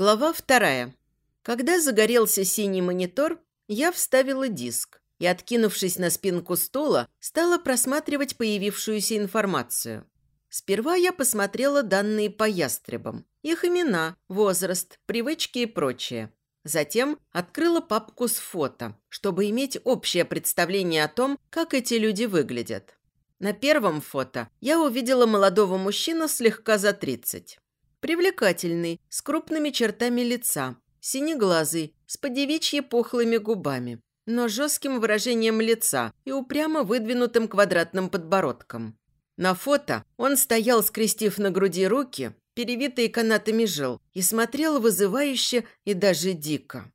Глава вторая. Когда загорелся синий монитор, я вставила диск и, откинувшись на спинку стула, стала просматривать появившуюся информацию. Сперва я посмотрела данные по ястребам, их имена, возраст, привычки и прочее. Затем открыла папку с фото, чтобы иметь общее представление о том, как эти люди выглядят. На первом фото я увидела молодого мужчину слегка за 30. Привлекательный, с крупными чертами лица, синеглазый, с подевичьи пухлыми губами, но жестким выражением лица и упрямо выдвинутым квадратным подбородком. На фото он стоял, скрестив на груди руки, перевитые канатами жил, и смотрел вызывающе и даже дико.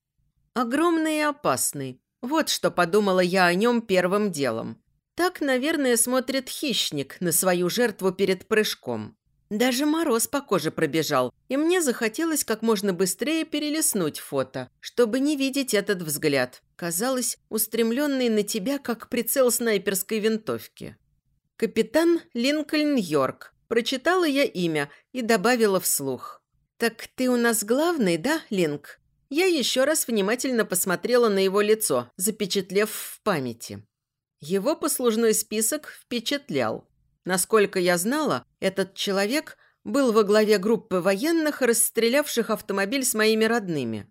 Огромный и опасный. Вот что подумала я о нем первым делом. Так, наверное, смотрит хищник на свою жертву перед прыжком. Даже мороз по коже пробежал, и мне захотелось как можно быстрее перелистнуть фото, чтобы не видеть этот взгляд, казалось, устремленный на тебя, как прицел снайперской винтовки. «Капитан Линкольн Йорк», прочитала я имя и добавила вслух. «Так ты у нас главный, да, Линк?» Я еще раз внимательно посмотрела на его лицо, запечатлев в памяти. Его послужной список впечатлял. Насколько я знала, этот человек был во главе группы военных, расстрелявших автомобиль с моими родными.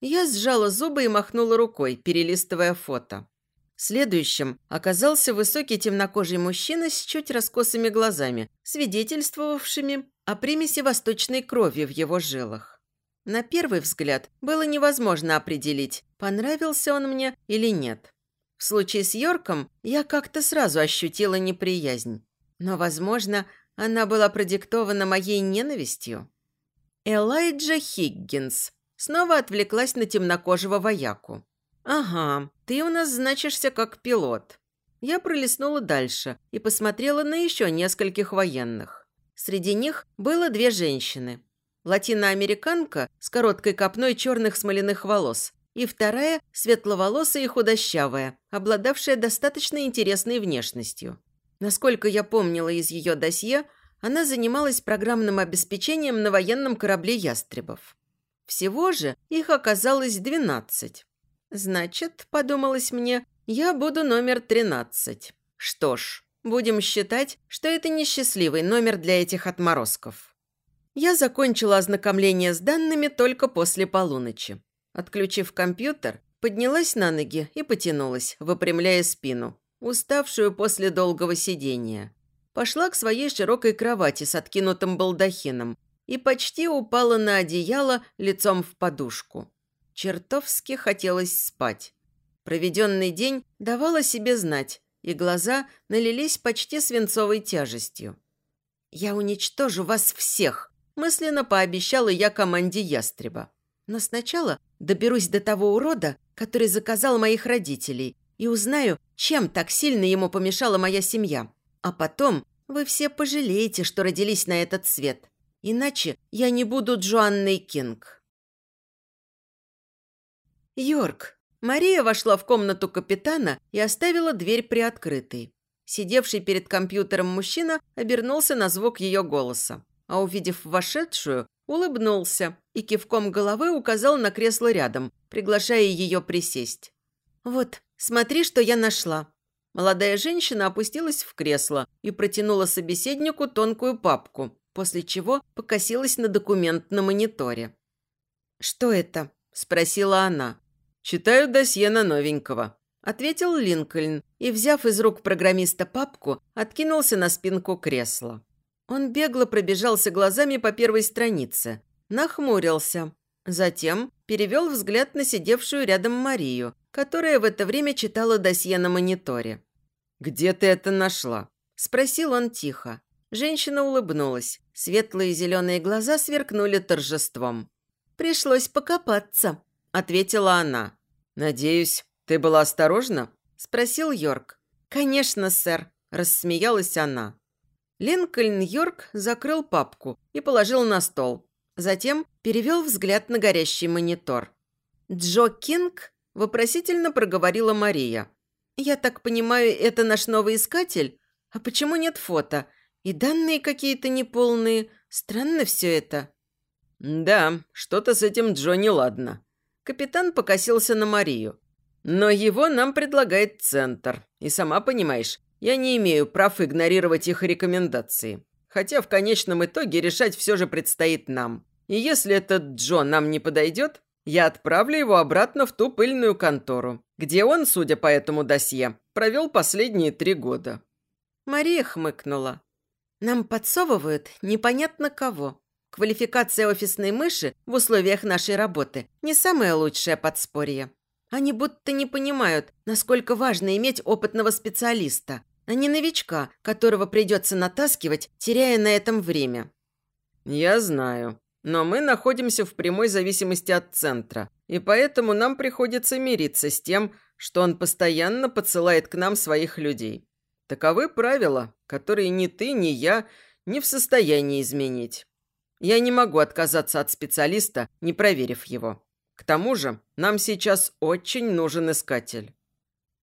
Я сжала зубы и махнула рукой, перелистывая фото. Следующим оказался высокий темнокожий мужчина с чуть раскосыми глазами, свидетельствовавшими о примеси восточной крови в его жилах. На первый взгляд было невозможно определить, понравился он мне или нет. В случае с Йорком я как-то сразу ощутила неприязнь. Но, возможно, она была продиктована моей ненавистью. Элайджа Хиггинс снова отвлеклась на темнокожего вояку. «Ага, ты у нас значишься как пилот». Я пролистнула дальше и посмотрела на еще нескольких военных. Среди них было две женщины. Латиноамериканка с короткой копной черных смоляных волос и вторая светловолосая и худощавая, обладавшая достаточно интересной внешностью. Насколько я помнила из ее досье, она занималась программным обеспечением на военном корабле «Ястребов». Всего же их оказалось двенадцать. Значит, подумалось мне, я буду номер тринадцать. Что ж, будем считать, что это несчастливый номер для этих отморозков. Я закончила ознакомление с данными только после полуночи. Отключив компьютер, поднялась на ноги и потянулась, выпрямляя спину уставшую после долгого сидения. Пошла к своей широкой кровати с откинутым балдахином и почти упала на одеяло лицом в подушку. Чертовски хотелось спать. Проведенный день давал себе знать, и глаза налились почти свинцовой тяжестью. «Я уничтожу вас всех», – мысленно пообещала я команде ястреба. «Но сначала доберусь до того урода, который заказал моих родителей, и узнаю, чем так сильно ему помешала моя семья. А потом вы все пожалеете, что родились на этот свет. Иначе я не буду Джоанной Кинг. Йорк. Мария вошла в комнату капитана и оставила дверь приоткрытой. Сидевший перед компьютером мужчина обернулся на звук ее голоса, а увидев вошедшую, улыбнулся и кивком головы указал на кресло рядом, приглашая ее присесть. «Вот, смотри, что я нашла». Молодая женщина опустилась в кресло и протянула собеседнику тонкую папку, после чего покосилась на документ на мониторе. «Что это?» – спросила она. «Читаю досье на новенького», – ответил Линкольн и, взяв из рук программиста папку, откинулся на спинку кресла. Он бегло пробежался глазами по первой странице, нахмурился, затем перевел взгляд на сидевшую рядом Марию, которая в это время читала досье на мониторе. «Где ты это нашла?» – спросил он тихо. Женщина улыбнулась. Светлые зеленые глаза сверкнули торжеством. «Пришлось покопаться», – ответила она. «Надеюсь, ты была осторожна?» – спросил Йорк. «Конечно, сэр», – рассмеялась она. Линкольн Йорк закрыл папку и положил на стол. Затем перевел взгляд на горящий монитор. «Джо Кинг Вопросительно проговорила Мария. «Я так понимаю, это наш новый искатель? А почему нет фото? И данные какие-то неполные. Странно все это». «Да, что-то с этим Джо ладно. Капитан покосился на Марию. «Но его нам предлагает Центр. И сама понимаешь, я не имею прав игнорировать их рекомендации. Хотя в конечном итоге решать все же предстоит нам. И если этот Джо нам не подойдет, я отправлю его обратно в ту пыльную контору, где он, судя по этому досье, провел последние три года». Мария хмыкнула. «Нам подсовывают непонятно кого. Квалификация офисной мыши в условиях нашей работы не самое лучшее подспорье. Они будто не понимают, насколько важно иметь опытного специалиста, а не новичка, которого придется натаскивать, теряя на этом время. «Я знаю. Но мы находимся в прямой зависимости от центра, и поэтому нам приходится мириться с тем, что он постоянно подсылает к нам своих людей. Таковы правила, которые ни ты, ни я не в состоянии изменить. Я не могу отказаться от специалиста, не проверив его. К тому же нам сейчас очень нужен искатель».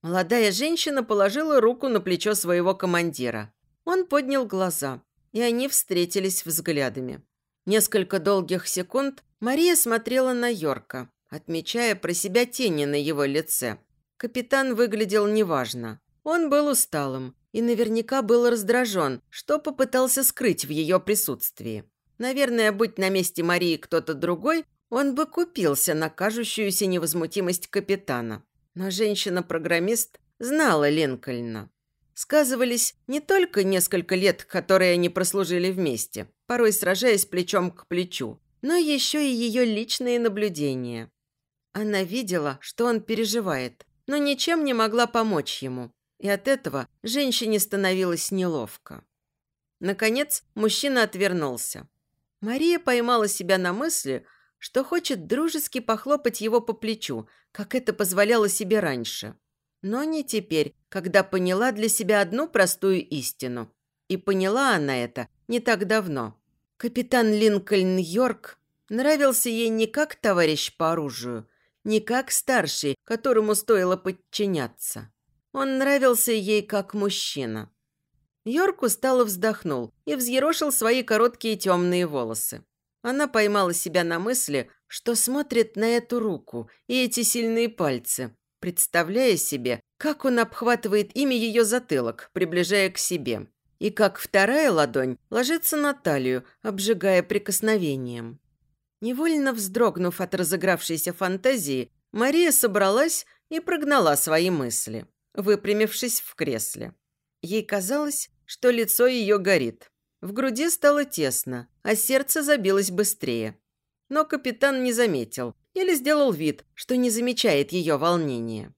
Молодая женщина положила руку на плечо своего командира. Он поднял глаза, и они встретились взглядами. Несколько долгих секунд Мария смотрела на Йорка, отмечая про себя тени на его лице. Капитан выглядел неважно. Он был усталым и наверняка был раздражен, что попытался скрыть в ее присутствии. Наверное, будь на месте Марии кто-то другой, он бы купился на кажущуюся невозмутимость капитана. Но женщина-программист знала Линкольна. Сказывались не только несколько лет, которые они прослужили вместе, порой сражаясь плечом к плечу, но еще и ее личные наблюдения. Она видела, что он переживает, но ничем не могла помочь ему, и от этого женщине становилось неловко. Наконец, мужчина отвернулся. Мария поймала себя на мысли, что хочет дружески похлопать его по плечу, как это позволяло себе раньше. Но не теперь, когда поняла для себя одну простую истину. И поняла она это не так давно. Капитан Линкольн Йорк нравился ей не как товарищ по оружию, не как старший, которому стоило подчиняться. Он нравился ей как мужчина. Йорк устало вздохнул и взъерошил свои короткие темные волосы. Она поймала себя на мысли, что смотрит на эту руку и эти сильные пальцы, представляя себе, как он обхватывает ими ее затылок, приближая к себе, и как вторая ладонь ложится на талию, обжигая прикосновением. Невольно вздрогнув от разыгравшейся фантазии, Мария собралась и прогнала свои мысли, выпрямившись в кресле. Ей казалось, что лицо ее горит. В груди стало тесно, а сердце забилось быстрее. Но капитан не заметил или сделал вид, что не замечает ее волнения.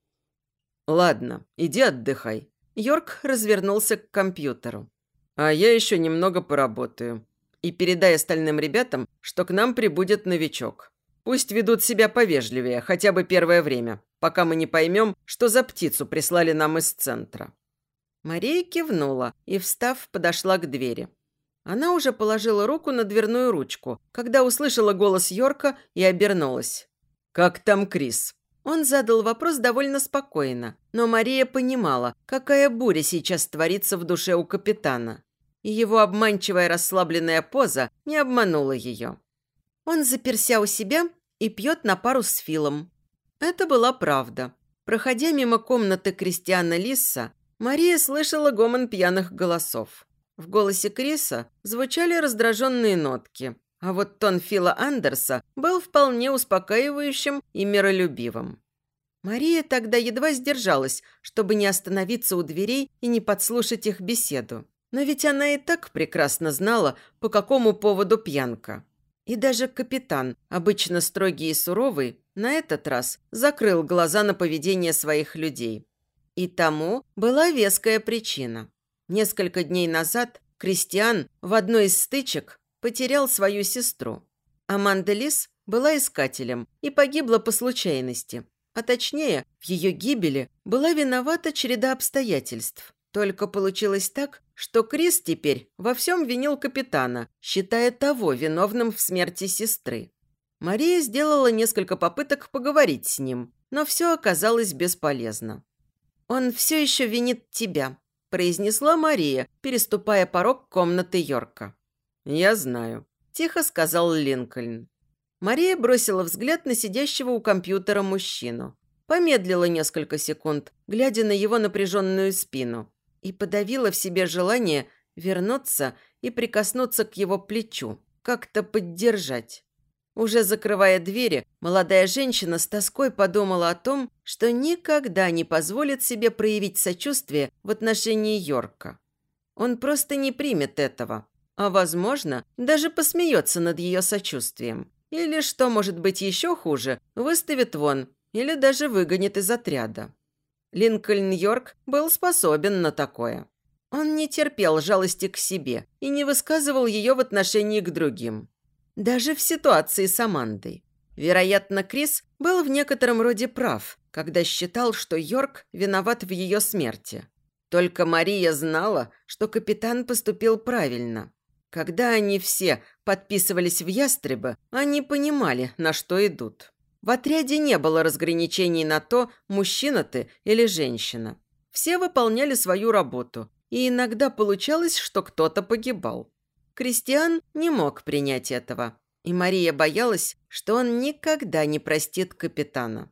«Ладно, иди отдыхай». Йорк развернулся к компьютеру. «А я еще немного поработаю. И передай остальным ребятам, что к нам прибудет новичок. Пусть ведут себя повежливее, хотя бы первое время, пока мы не поймем, что за птицу прислали нам из центра». Мария кивнула и, встав, подошла к двери. Она уже положила руку на дверную ручку, когда услышала голос Йорка и обернулась. «Как там Крис?» Он задал вопрос довольно спокойно, но Мария понимала, какая буря сейчас творится в душе у капитана. И его обманчивая расслабленная поза не обманула ее. Он заперся у себя и пьет на пару с Филом. Это была правда. Проходя мимо комнаты Кристиана Лисса, Мария слышала гомон пьяных голосов. В голосе Криса звучали раздраженные нотки, а вот тон Фила Андерса был вполне успокаивающим и миролюбивым. Мария тогда едва сдержалась, чтобы не остановиться у дверей и не подслушать их беседу. Но ведь она и так прекрасно знала, по какому поводу пьянка. И даже капитан, обычно строгий и суровый, на этот раз закрыл глаза на поведение своих людей. И тому была веская причина. Несколько дней назад Кристиан в одной из стычек потерял свою сестру. Аманда Лис была искателем и погибла по случайности. А точнее, в ее гибели была виновата череда обстоятельств. Только получилось так, что Крис теперь во всем винил капитана, считая того виновным в смерти сестры. Мария сделала несколько попыток поговорить с ним, но все оказалось бесполезно. «Он все еще винит тебя», – произнесла Мария, переступая порог комнаты Йорка. «Я знаю. тихо сказал Линкольн. Мария бросила взгляд на сидящего у компьютера мужчину. Помедлила несколько секунд, глядя на его напряженную спину, и подавила в себе желание вернуться и прикоснуться к его плечу, как-то поддержать. Уже закрывая двери, молодая женщина с тоской подумала о том, что никогда не позволит себе проявить сочувствие в отношении Йорка. Он просто не примет этого, а, возможно, даже посмеется над ее сочувствием. Или, что может быть еще хуже, выставит вон или даже выгонит из отряда. Линкольн Йорк был способен на такое. Он не терпел жалости к себе и не высказывал ее в отношении к другим. Даже в ситуации с Амандой. Вероятно, Крис был в некотором роде прав, когда считал, что Йорк виноват в ее смерти. Только Мария знала, что капитан поступил правильно. Когда они все подписывались в ястребы, они понимали, на что идут. В отряде не было разграничений на то, мужчина ты или женщина. Все выполняли свою работу, и иногда получалось, что кто-то погибал. Кристиан не мог принять этого, и Мария боялась, что он никогда не простит капитана.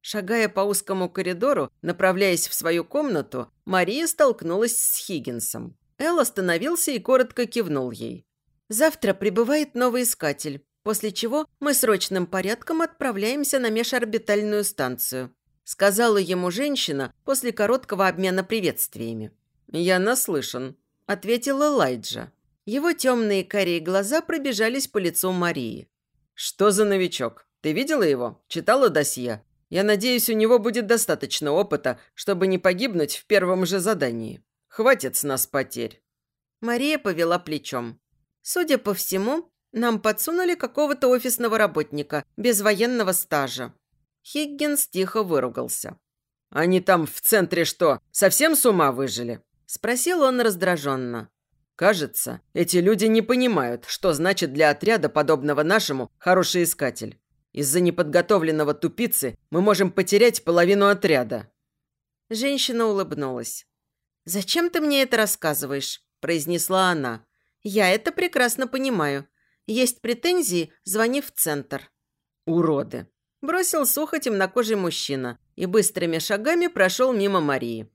Шагая по узкому коридору, направляясь в свою комнату, Мария столкнулась с Хиггинсом. Эл остановился и коротко кивнул ей. «Завтра прибывает новый искатель, после чего мы срочным порядком отправляемся на межорбитальную станцию», сказала ему женщина после короткого обмена приветствиями. «Я наслышан», – ответила Лайджа. Его темные карие глаза пробежались по лицу Марии. «Что за новичок? Ты видела его? Читала досье? Я надеюсь, у него будет достаточно опыта, чтобы не погибнуть в первом же задании. Хватит с нас потерь». Мария повела плечом. «Судя по всему, нам подсунули какого-то офисного работника без военного стажа». Хиггинс тихо выругался. «Они там в центре что, совсем с ума выжили?» Спросил он раздраженно. Кажется, эти люди не понимают, что значит для отряда, подобного нашему, хороший искатель. Из-за неподготовленного тупицы мы можем потерять половину отряда». Женщина улыбнулась. «Зачем ты мне это рассказываешь?» – произнесла она. «Я это прекрасно понимаю. Есть претензии, звони в центр». «Уроды!» – бросил сухо темнокожий мужчина и быстрыми шагами прошел мимо Марии.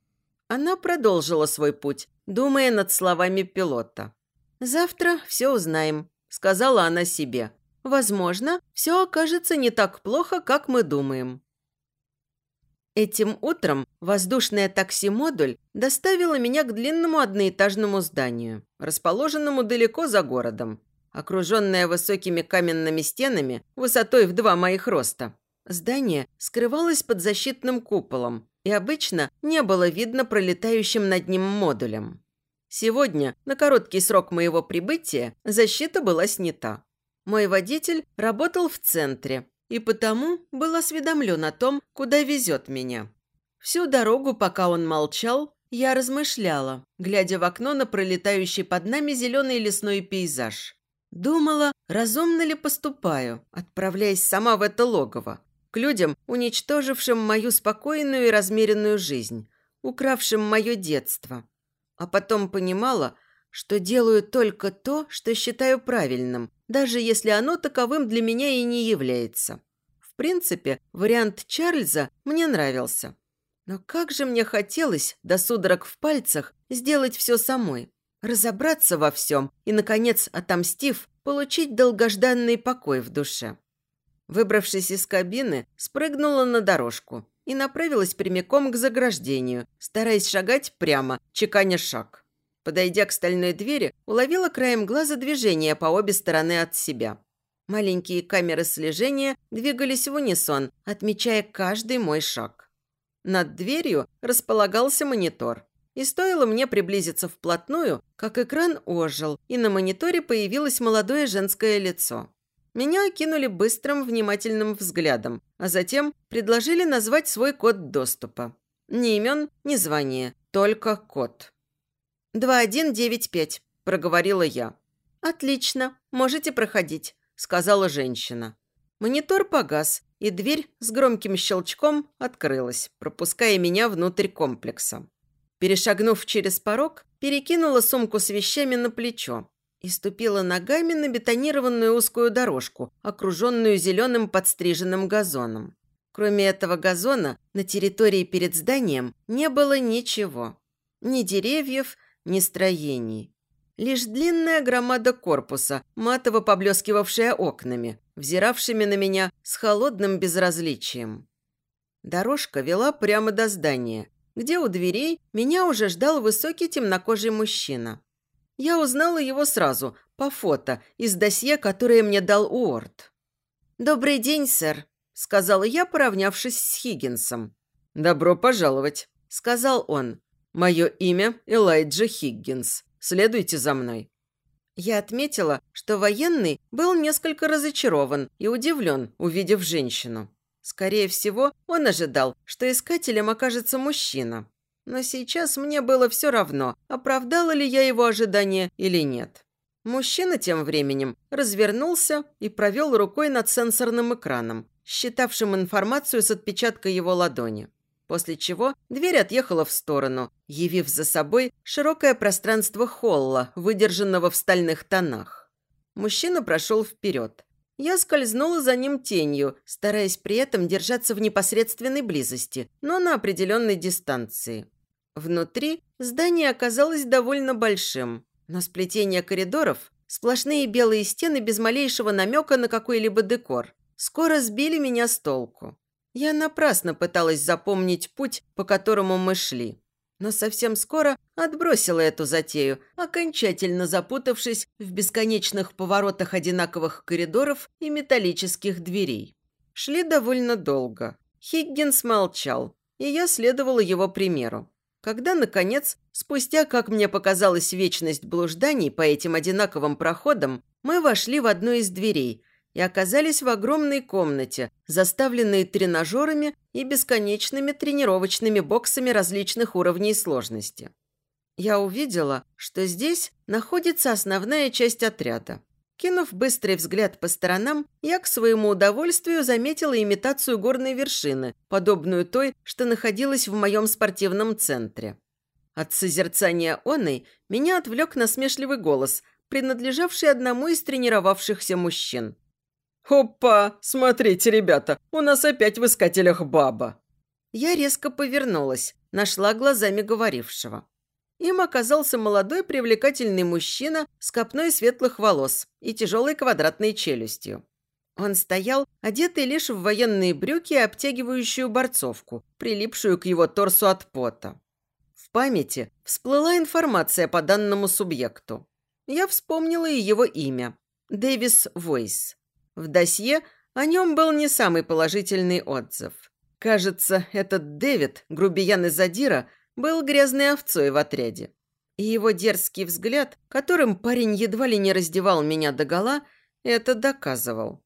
Она продолжила свой путь, думая над словами пилота. «Завтра все узнаем», – сказала она себе. «Возможно, все окажется не так плохо, как мы думаем». Этим утром воздушное такси-модуль доставило меня к длинному одноэтажному зданию, расположенному далеко за городом, окруженное высокими каменными стенами высотой в два моих роста. Здание скрывалось под защитным куполом, и обычно не было видно пролетающим над ним модулем. Сегодня, на короткий срок моего прибытия, защита была снята. Мой водитель работал в центре и потому был осведомлен о том, куда везет меня. Всю дорогу, пока он молчал, я размышляла, глядя в окно на пролетающий под нами зеленый лесной пейзаж. Думала, разумно ли поступаю, отправляясь сама в это логово, к людям, уничтожившим мою спокойную и размеренную жизнь, укравшим мое детство. А потом понимала, что делаю только то, что считаю правильным, даже если оно таковым для меня и не является. В принципе, вариант Чарльза мне нравился. Но как же мне хотелось, до судорог в пальцах, сделать все самой. Разобраться во всем и, наконец, отомстив, получить долгожданный покой в душе. Выбравшись из кабины, спрыгнула на дорожку и направилась прямиком к заграждению, стараясь шагать прямо, чеканя шаг. Подойдя к стальной двери, уловила краем глаза движение по обе стороны от себя. Маленькие камеры слежения двигались в унисон, отмечая каждый мой шаг. Над дверью располагался монитор. И стоило мне приблизиться вплотную, как экран ожил, и на мониторе появилось молодое женское лицо. Меня окинули быстрым, внимательным взглядом, а затем предложили назвать свой код доступа. Ни имен, ни звания, только код. «2195», – проговорила я. «Отлично, можете проходить», – сказала женщина. Монитор погас, и дверь с громким щелчком открылась, пропуская меня внутрь комплекса. Перешагнув через порог, перекинула сумку с вещами на плечо и ступила ногами на бетонированную узкую дорожку, окруженную зеленым подстриженным газоном. Кроме этого газона, на территории перед зданием не было ничего. Ни деревьев, ни строений. Лишь длинная громада корпуса, матово поблескивавшая окнами, взиравшими на меня с холодным безразличием. Дорожка вела прямо до здания, где у дверей меня уже ждал высокий темнокожий мужчина. Я узнала его сразу, по фото, из досье, которое мне дал Уорд. «Добрый день, сэр», – сказала я, поравнявшись с Хиггинсом. «Добро пожаловать», – сказал он. «Мое имя Элайджа Хиггинс. Следуйте за мной». Я отметила, что военный был несколько разочарован и удивлен, увидев женщину. Скорее всего, он ожидал, что искателем окажется мужчина. Но сейчас мне было все равно, оправдала ли я его ожидания или нет. Мужчина тем временем развернулся и провел рукой над сенсорным экраном, считавшим информацию с отпечатка его ладони. После чего дверь отъехала в сторону, явив за собой широкое пространство холла, выдержанного в стальных тонах. Мужчина прошел вперед, я скользнула за ним тенью, стараясь при этом держаться в непосредственной близости, но на определенной дистанции. Внутри здание оказалось довольно большим, но сплетение коридоров, сплошные белые стены без малейшего намека на какой-либо декор, скоро сбили меня с толку. Я напрасно пыталась запомнить путь, по которому мы шли но совсем скоро отбросила эту затею, окончательно запутавшись в бесконечных поворотах одинаковых коридоров и металлических дверей. Шли довольно долго. Хиггинс молчал, и я следовала его примеру. Когда, наконец, спустя, как мне показалось, вечность блужданий по этим одинаковым проходам, мы вошли в одну из дверей – и оказались в огромной комнате, заставленной тренажерами и бесконечными тренировочными боксами различных уровней сложности. Я увидела, что здесь находится основная часть отряда. Кинув быстрый взгляд по сторонам, я к своему удовольствию заметила имитацию горной вершины, подобную той, что находилась в моем спортивном центре. От созерцания оной меня отвлек насмешливый голос, принадлежавший одному из тренировавшихся мужчин. «Опа! Смотрите, ребята, у нас опять в искателях баба!» Я резко повернулась, нашла глазами говорившего. Им оказался молодой привлекательный мужчина с копной светлых волос и тяжелой квадратной челюстью. Он стоял, одетый лишь в военные брюки и обтягивающую борцовку, прилипшую к его торсу от пота. В памяти всплыла информация по данному субъекту. Я вспомнила и его имя – Дэвис Войс. В досье о нем был не самый положительный отзыв. Кажется, этот Дэвид, грубиян из Задира, был грязной овцой в отряде. И его дерзкий взгляд, которым парень едва ли не раздевал меня догола, это доказывал.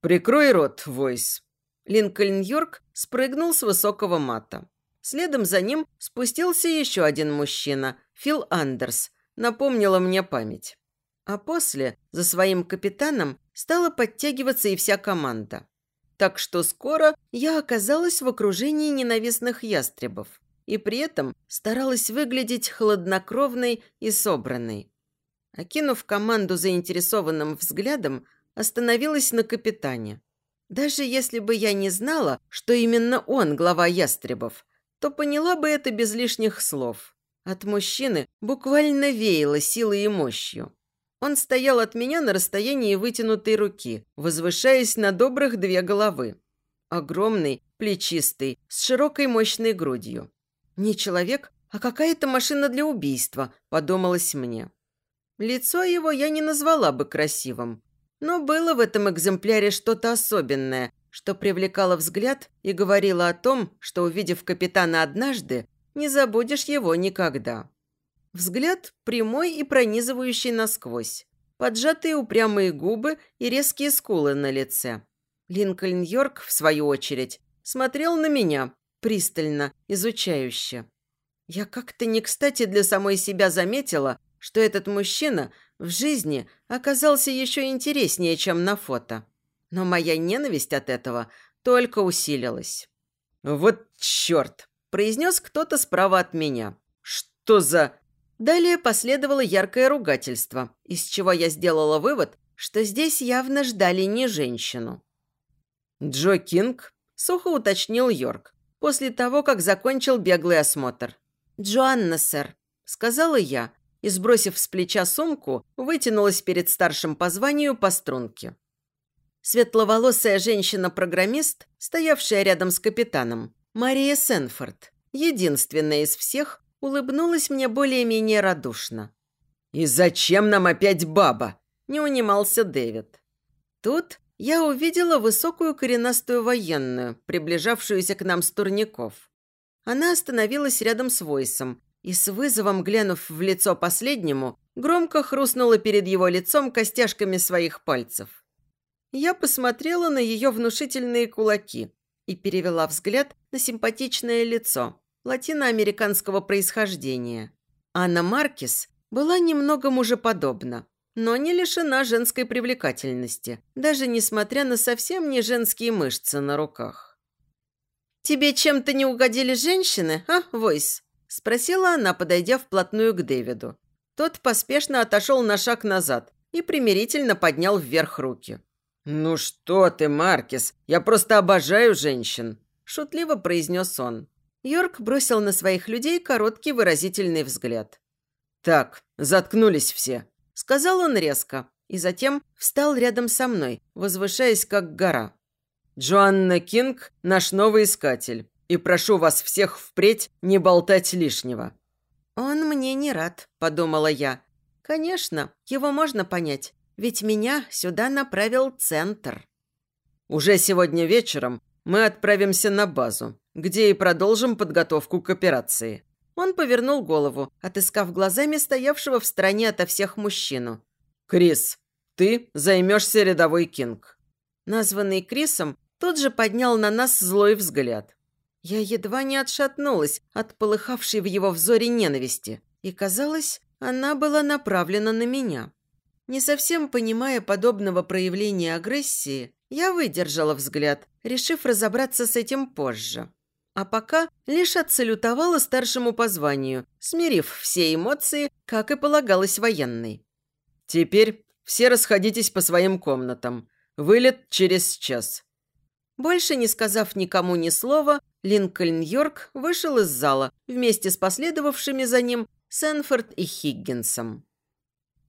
«Прикрой рот, Войс». Линкольн Йорк спрыгнул с высокого мата. Следом за ним спустился еще один мужчина, Фил Андерс, напомнила мне память. А после, за своим капитаном, стала подтягиваться и вся команда. Так что скоро я оказалась в окружении ненавистных ястребов и при этом старалась выглядеть хладнокровной и собранной. Окинув команду заинтересованным взглядом, остановилась на капитане. Даже если бы я не знала, что именно он глава ястребов, то поняла бы это без лишних слов. От мужчины буквально веяло силой и мощью. Он стоял от меня на расстоянии вытянутой руки, возвышаясь на добрых две головы. Огромный, плечистый, с широкой мощной грудью. Не человек, а какая-то машина для убийства, подумалось мне. Лицо его я не назвала бы красивым, но было в этом экземпляре что-то особенное, что привлекало взгляд и говорило о том, что, увидев капитана однажды, не забудешь его никогда. Взгляд прямой и пронизывающий насквозь. Поджатые упрямые губы и резкие скулы на лице. Линкольн Йорк, в свою очередь, смотрел на меня, пристально, изучающе. Я как-то не кстати для самой себя заметила, что этот мужчина в жизни оказался еще интереснее, чем на фото. Но моя ненависть от этого только усилилась. «Вот черт!» – произнес кто-то справа от меня. «Что за...» Далее последовало яркое ругательство, из чего я сделала вывод, что здесь явно ждали не женщину. «Джо Кинг?» – сухо уточнил Йорк, после того, как закончил беглый осмотр. «Джоанна, сэр», – сказала я, и, сбросив с плеча сумку, вытянулась перед старшим по званию по струнке. Светловолосая женщина-программист, стоявшая рядом с капитаном, Мария Сенфорд, единственная из всех, улыбнулась мне более-менее радушно. «И зачем нам опять баба?» – не унимался Дэвид. Тут я увидела высокую коренастую военную, приближавшуюся к нам с турников. Она остановилась рядом с Войсом и с вызовом, глянув в лицо последнему, громко хрустнула перед его лицом костяшками своих пальцев. Я посмотрела на ее внушительные кулаки и перевела взгляд на симпатичное лицо латиноамериканского происхождения. Анна Маркис была немного мужеподобна, но не лишена женской привлекательности, даже несмотря на совсем не женские мышцы на руках. «Тебе чем-то не угодили женщины, а, Войс?» – спросила она, подойдя вплотную к Дэвиду. Тот поспешно отошел на шаг назад и примирительно поднял вверх руки. «Ну что ты, Маркис, я просто обожаю женщин!» – шутливо произнес он. Йорк бросил на своих людей короткий выразительный взгляд. «Так, заткнулись все», – сказал он резко, и затем встал рядом со мной, возвышаясь как гора. «Джоанна Кинг – наш новый искатель и прошу вас всех впредь не болтать лишнего». «Он мне не рад», – подумала я. «Конечно, его можно понять, ведь меня сюда направил центр». «Уже сегодня вечером мы отправимся на базу, где и продолжим подготовку к операции». Он повернул голову, отыскав глазами стоявшего в стороне ото всех мужчину. «Крис, ты займешься рядовой Кинг». Названный Крисом тут же поднял на нас злой взгляд. Я едва не отшатнулась от полыхавшей в его взоре ненависти, и, казалось, она была направлена на меня. Не совсем понимая подобного проявления агрессии, я выдержала взгляд, решив разобраться с этим позже. А пока лишь отсалютовала старшему по званию, смирив все эмоции, как и полагалось военной. «Теперь все расходитесь по своим комнатам. Вылет через час. Больше не сказав никому ни слова, Линкольн Йорк вышел из зала вместе с последовавшими за ним Сенфорд и Хиггинсом.